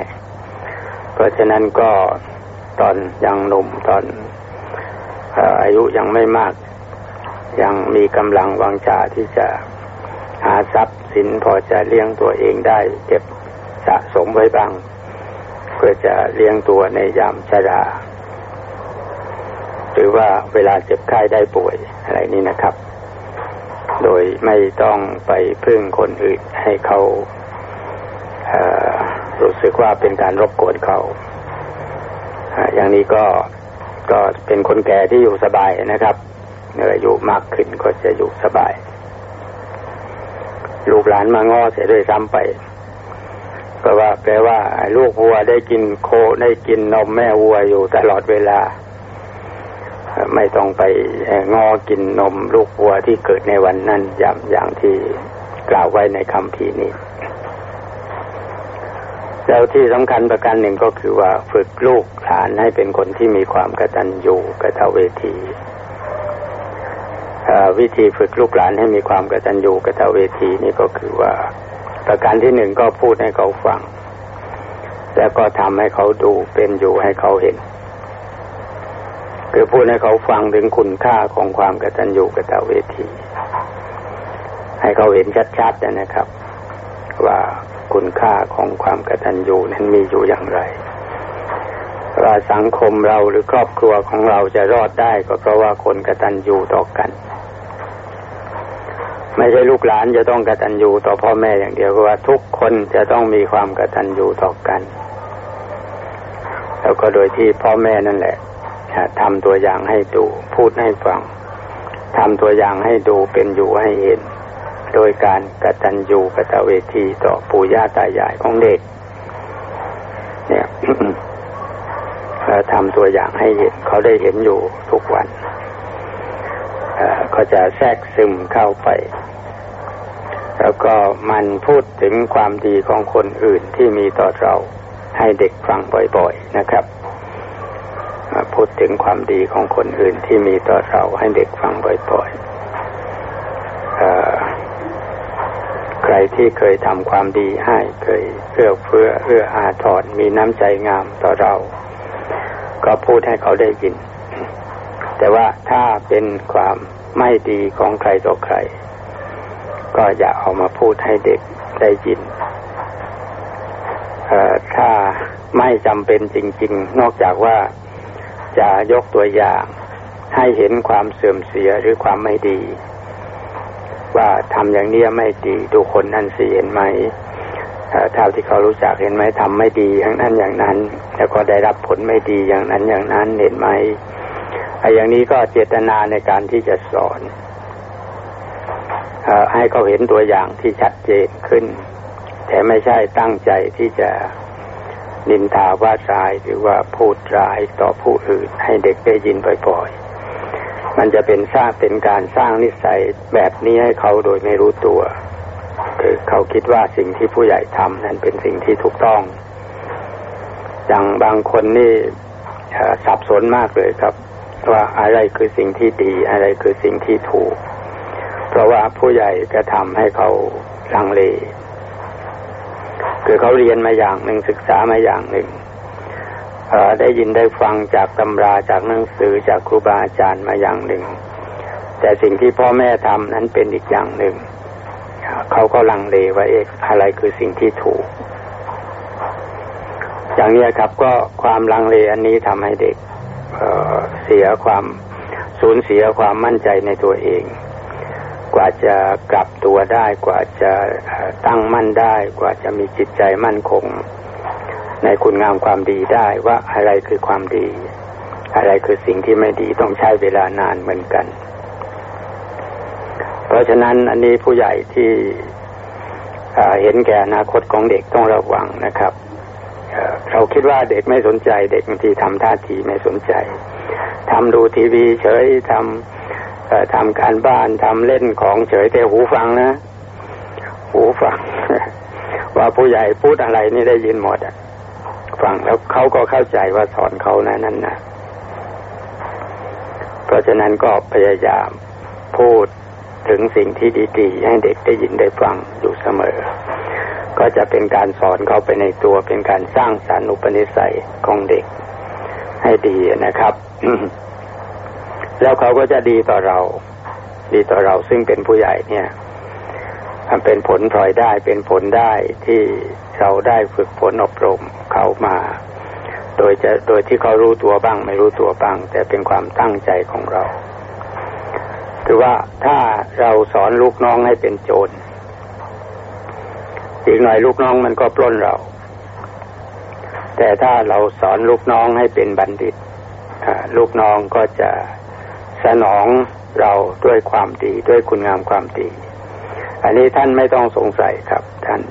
เพราะฉะนั้นก็ตอนยังหนุ่มตอนอายุยังไม่มาก ยังมีกำลังวังชาที่จะหาทรัพย์สินพอจะเลี้ยงตัวเองได้ เก็บสะสมไว้บ้าง เพื่อจะเลี้ยงตัวในยามชรา หรือว่าเวลาเจ็บไข้ได้ป่วยอะไรนี้นะครับ โดยไม่ต้องไปพึ่งคนอื่นให้เขาเรู้สึกว่าเป็นการรบกวนเขาอย่างนี้ก็ก็เป็นคนแก่ที่อยู่สบายนะครับเมื่ออายุมากขึ้นก็จะอยู่สบาย ลูกหลานมาง้อเสียด้วยซ้ำไปก็ว่าแปลว่า ลูกวัวได้กินโคได้กินนมแม่วัวอยู่ตลอดเวลา ไม่ต้องไปงอกินนมลูกวัวที่เกิดในวันนั้นอย่างอย่างที่กล่าวไว้ในคำพีนี้ แล้วที่สำคัญประการหนึ่งก็คือว่าฝึกลูกหลานให้เป็นคนที่มีความกตัญญูกตเวทีวิธีฝึกลูกหลานให้มีความกตัญญูกตเวทีนี่ก็คือว่า ประการที่หนึ่งก็พูดให้เขาฟัง แล้วก็ทำให้เขาดูเป็นอยู่ให้เขาเห็น คือพูดให้เขาฟังถึงคุณค่าของความกตัญญูกตเวที ให้เขาเห็นชัดๆนะครับ ว่าคุณค่าของความกตัญญูนั้นมีอยู่อย่างไรว่าสังคมเราหรือครอบครัวของเราจะรอดได้ก็เพราะว่าคนกตัญญูต่อกัน ไม่ใช่ลูกหลานจะต้องกตัญญูต่อพ่อแม่อย่างเดียวว่าทุกคนจะต้องมีความกตัญญูต่อกัน แล้วก็โดยที่พ่อแม่นั่นแหละ ทำตัวอย่างให้ดู พูดให้ฟังทำตัวอย่างให้ดูเป็นอยู่ให้เห็น โดยการกตัญญูกตเวทีต่อปู่ย่าตายายของเด็ก เนี่ยทำตัวอย่างให้เห็นเขาได้เห็นอยู่ทุกวันเขาจะแทรกซึมเข้าไป แล้วก็มันพูดถึงความดีของคนอื่นที่มีต่อเราให้เด็กฟังบ่อย ๆนะครับ พูดถึงความดีของคนอื่นที่มีต่อเราให้เด็กฟังบ่อยๆใครที่เคยทำความดีให้เคยเอื้อเฟื้อเอื้ออาทรมีน้ำใจงามต่อเรา ก็พูดให้เขาได้ยิน แต่ว่าถ้าเป็นความไม่ดีของใครต่อใคร ก็อย่าเอามาพูดให้เด็กได้ยินถ้าไม่จำเป็นจริง ๆ นอกจากว่า จะยกตัวอย่างให้เห็นความเสื่อมเสียหรือความไม่ดี ว่าทำอย่างนี้ไม่ดีดูคนนั่นสิเห็นไหมเท่าที่เขารู้จักเห็นไหมทำไม่ดีอย่างนั้นอย่างนั้น แล้วก็ได้รับผลไม่ดีอย่างนั้นอย่างนั้นเห็นไหมไอ้อย่างนี้ก็เจตนาในการที่จะสอนอให้เขาเห็นตัวอย่างที่ชัดเจนขึ้น แต่ไม่ใช่ตั้งใจที่จะ นินทาว่าร้ายหรือว่าพูดร้ายต่อผู้อื่น ให้เด็กได้ยินบ่อยๆ มันจะเป็นสร้างเป็นการสร้างนิสัยแบบนี้ให้เขาโดยไม่รู้ตัวคือเขาคิดว่าสิ่งที่ผู้ใหญ่ทำนั้นเป็นสิ่งที่ถูกต้อง อย่างบางคนนี่สับสนมากเลยครับ ว่าอะไรคือสิ่งที่ดีอะไรคือสิ่งที่ถูก เพราะว่าผู้ใหญ่ก็ทำให้เขาลังเล คือเขาเรียนมาอย่างหนึ่งศึกษามาอย่างหนึ่งได้ยินได้ฟังจากตำราจากหนังสือจากครูบาอาจารย์มาอย่างหนึ่ง แต่สิ่งที่พ่อแม่ทำนั้นเป็นอีกอย่างหนึ่ง เขาก็ลังเลว่าเอ๊ะอะไรคือสิ่งที่ถูก อย่างนี้ครับก็ความลังเลอันนี้ทำให้เด็กเเสียความสูญเสียความมั่นใจในตัวเอง กว่าจะกลับตัวได้กว่าจะตั้งมั่นได้ กว่าจะมีจิตใจมั่นคง ในคุณงามความดีได้ว่าอะไรคือความดี อะไรคือสิ่งที่ไม่ดีต้องใช้เวลานานเหมือนกัน เพราะฉะนั้นอันนี้ผู้ใหญ่ที่เห็นแก่อนาคตของเด็กต้องระวังนะครับเราคิดว่าเด็กไม่สนใจ เด็กบางทีทำท่าทีไม่สนใจทำดูทีวีเฉยทำ ทำการบ้านทำเล่นของเฉยแต่หูฟังนะ หูฟัง ว่าผู้ใหญ่พูดอะไรนี่ได้ยินหมดอะฟังแล้วเขาก็เข้าใจว่าสอนเขานะนั่นนะเพราะฉะนั้นก็พยายามพูดถึงสิ่งที่ดี ๆ ให้เด็กได้ยินได้ฟังอยู่เสมอ ก็จะเป็นการสอนเขาไปในตัวเป็นการสร้างสารอุปนิสัยของเด็กให้ดีนะครับ แล้วเขาก็จะดีต่อเรา ดีต่อเราซึ่งเป็นผู้ใหญ่เนี่ยมันเป็นผลพลอยได้เป็นผลได้ที่เราได้ฝึกฝนอบรมเขามา โดยจะโดยที่เขารู้ตัวบ้าง ไม่รู้ตัวบ้าง แต่เป็นความตั้งใจของเราคือว่าถ้าเราสอนลูกน้องให้เป็นโจรอีกหน่อยลูกน้องมันก็ปล้นเรา แต่ถ้าเราสอนลูกน้องให้เป็นบัณฑิตลูกน้องก็จะ สนองเราด้วยความดีด้วยคุณงามความดี อันนี้ท่านไม่ต้องสงสัยครับ ท่าน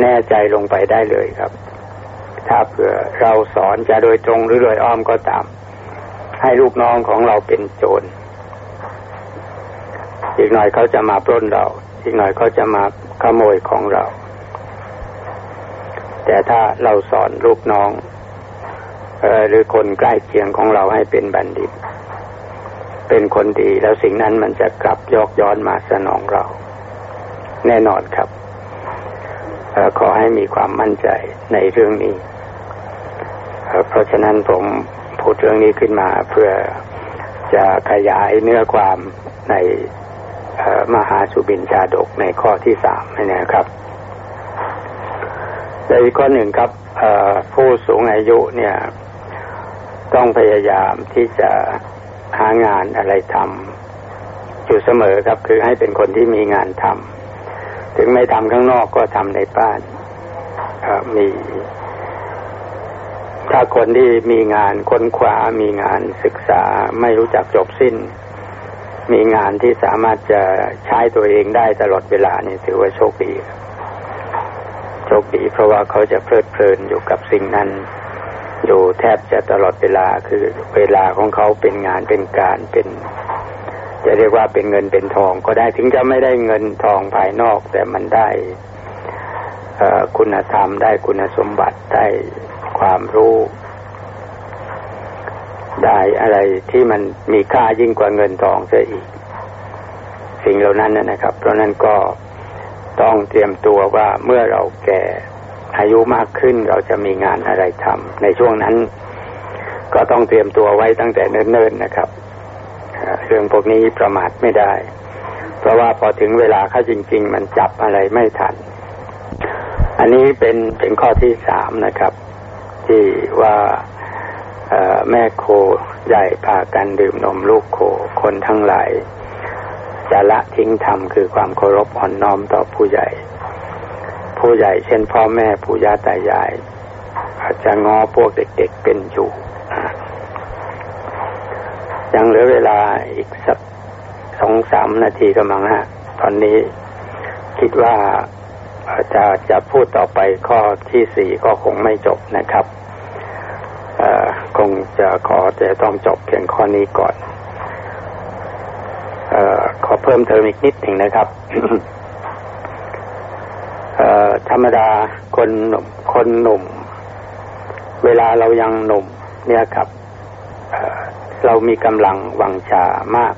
แน่ใจลงไปได้เลยครับ ถ้าเผื่อเราสอนจะโดยตรงหรือโดยอ้อมก็ตาม ให้ลูกน้องของเราเป็นโจร อีกหน่อยเขาจะมาปล้นเรา อีกหน่อยเขาจะมาขโมยของเรา แต่ถ้าเราสอนลูกน้อง หรือคนใกล้เคียงของเราให้เป็นบัณฑิต เป็นคนดีแล้วสิ่งนั้นมันจะกลับยอกย้อนมาสนองเรา แน่นอนครับขอให้มีความมั่นใจในเรื่องนี้ เพราะฉะนั้นผมพูดเรื่องนี้ขึ้นมาเพื่อจะขยายเนื้อความในมหาสุบินชาดกในข้อที่สามนะครับในอีกข้อหนึ่งครับผู้สูงอายุเนี่ย ต้องพยายามที่จะหางานอะไรทำอยู่เสมอครับคือให้เป็นคนที่มีงานทำถึงไม่ทำข้างนอกก็ทำในบ้านมี ถ้าคนที่มีงานค้นคว้ามีงานศึกษาไม่รู้จักจบสิ้น มีงานที่สามารถจะใช้ตัวเองได้ตลอดเวลานี่ถือว่าโชคดีโชคดีเพราะว่าเขาจะเพลิดเพลินอยู่กับสิ่งนั้น อยู่แทบจะตลอดเวลาคือเวลาของเขาเป็นงานเป็นการเป็นจะเรียกว่าเป็นเงินเป็นทองก็ได้ถึงจะไม่ได้เงินทองภายนอก แต่มันได้คุณธรรมได้คุณสมบัติได้ความรู้ ได้อะไรที่มันมีค่ายิ่งกว่าเงินทองเสียอีก สิ่งเหล่านั้นนะครับ เพราะนั้นก็ต้องเตรียมตัวว่าเมื่อเราแก่ อายุมากขึ้นเราจะมีงานอะไรทำในช่วงนั้น ก็ต้องเตรียมตัวไว้ตั้งแต่เนิ่นๆนะครับเรื่องพวกนี้ประมาทไม่ได้ เพราะว่าพอถึงเวลาเข้าจริง ๆ มันจับอะไรไม่ทัน อันนี้เป็นเป็นข้อที่สามนะครับ ที่ว่าแม่โคใหญ่พากันดื่มนมลูกโคคนทั้งหลายจะละทิ้งธรรมคือความเคารพอ่อนน้อมต่อผู้ใหญ่ ผู้ใหญ่เช่นพ่อแม่ผู้ย่าตายาย อาจจะง้อพวกเด็กๆเป็นอยู่ยังเหลือเวลาอีกสักสองสามนาทีกำลังฮะ ตอนนี้คิดว่าจะจะพูดต่อไปข้อที่สี่ก็คงไม่จบนะครับคงจะขอจะต้องจบเพียงข้อนี้ก่อนอขอเพิ่มเติมอีกนิดหนึ่งนะครับ ธรรมดาคนหนุ่มคนหนุ่ม เวลาเรายังหนุ่ม เนี่ยครับเรามีกำลังวังชามาก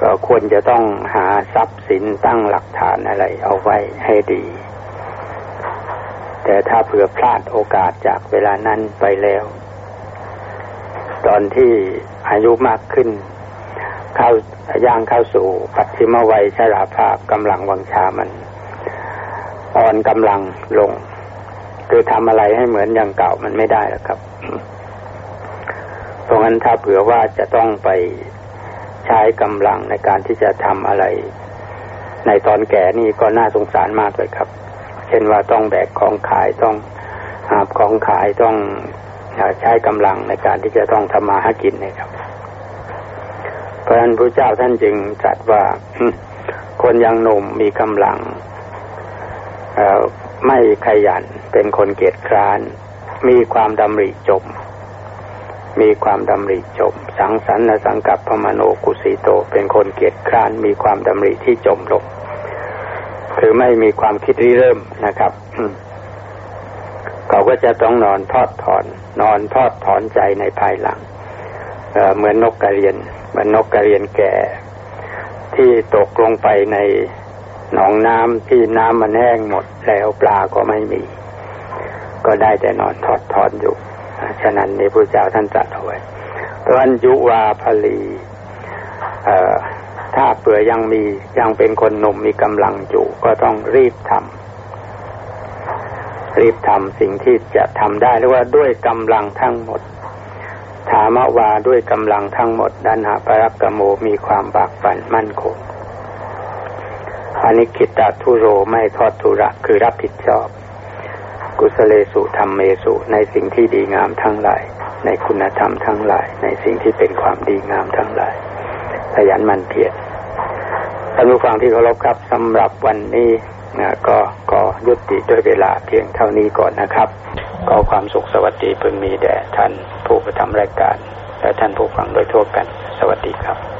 ก็ควรจะต้องหาทรัพย์สินตั้งหลักฐานอะไรเอาไว้ให้ดี แต่ถ้าเผื่อพลาดโอกาสจากเวลานั้นไปแล้ว ตอนที่อายุมากขึ้น เข้าย่างเข้าสู่ปัจฉิมวัยชราภาพกำลังวังชามัน อ่อนกำลังลง คือทำอะไรให้เหมือนอย่างเก่ามันไม่ได้แล้วครับ เพราะงั้นถ้าเผื่อว่าจะต้องไปใช้กำลังในการที่จะทำอะไร ในตอนแก่นี่ก็น่าสงสารมากเลยครับ เช่นว่าต้องแบกของขายต้องหาบของขายต้องใช้กำลังในการที่จะต้องทำมาหากินนะครับ เพราะฉะนั้นพระเจ้าท่านจึงตรัสว่าคนยังหนุ่มมีกำลัง ไม่ขยันเป็นคนเกียจคร้าน มีความดำริจม มีความดำริจม สังสรรค์สังกัปพมโนกุสิโต เป็นคนเกียจคร้าน มีความดำริที่จมลงคือไม่มีความคิดริเริ่มนะครับเขาก็จะต้องนอนทอดถอน นอนทอดถอนใจในภายหลังเเหมือนนกกระเรียนเหมือนนกกระเรียนแก่ ที่ตกลงไปใน หนองน้ำที่น้ำมันแห้งหมดแล้วปลาก็ไม่มี ก็ได้แต่นอนทอดถอนอยู่ฉะนั้นนี่พระเจ้าท่านตรัสเอาไว้เพราะยุวาภลีถ้าเผื่อยังมียังเป็นคนหนุ่มมีกำลังอยู่ ก็ต้องรีบทำรีบทำสิ่งที่จะทำได้หรือว่าด้วยกำลังทั้งหมดถามวาด้วยกำลังทั้งหมดดันหาปรักกโมมีความบากบั่นมั่นคง อนิคิตาทุโรไม่ทอดทุระคือรับผิดชอบ กุสเลสุธรรมเมสุในสิ่งที่ดีงามทั้งหลาย ในคุณธรรมทั้งหลาย ในสิ่งที่เป็นความดีงามทั้งหลายขยันมันเพียรท่านผู้ฟังที่เคารพครับสำหรับวันนี้นะก็ก็ยุติด้วยเวลาเพียงเท่านี้ก่อนนะครับก็ความสุขสวัสดีพึงมีแด่ท่านผู้ประทำรายการ และท่านผู้ฟังโดยทั่วกัน สวัสดีครับ